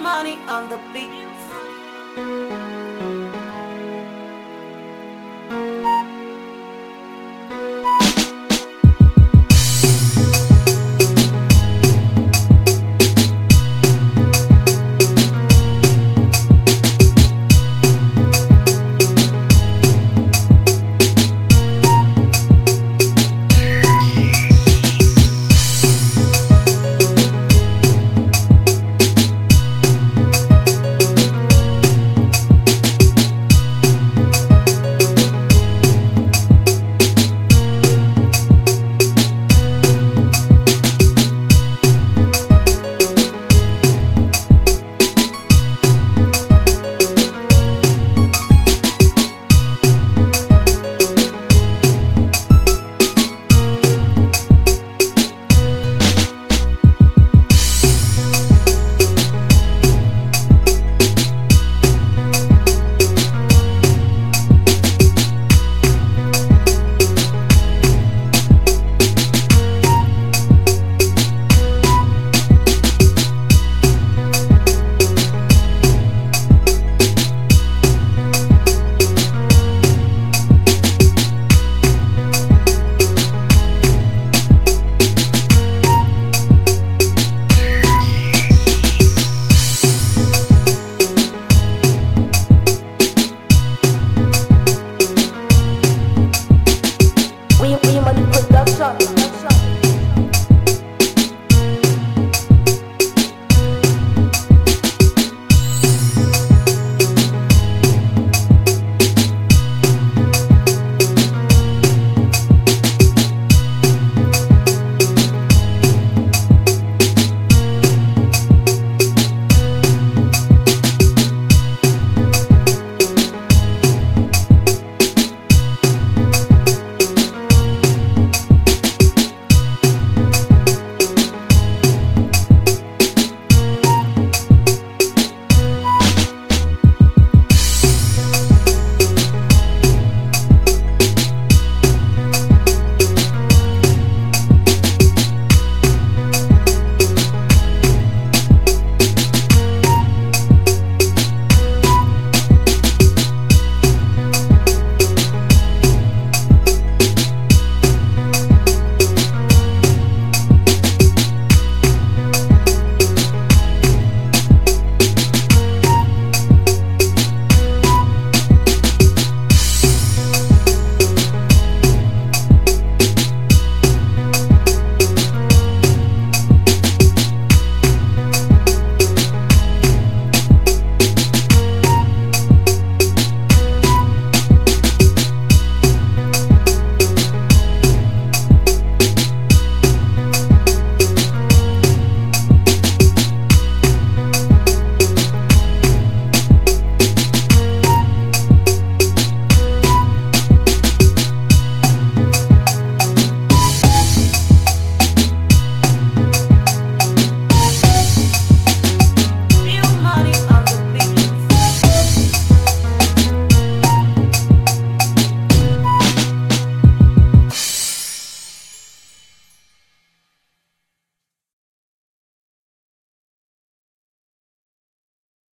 money on the beat.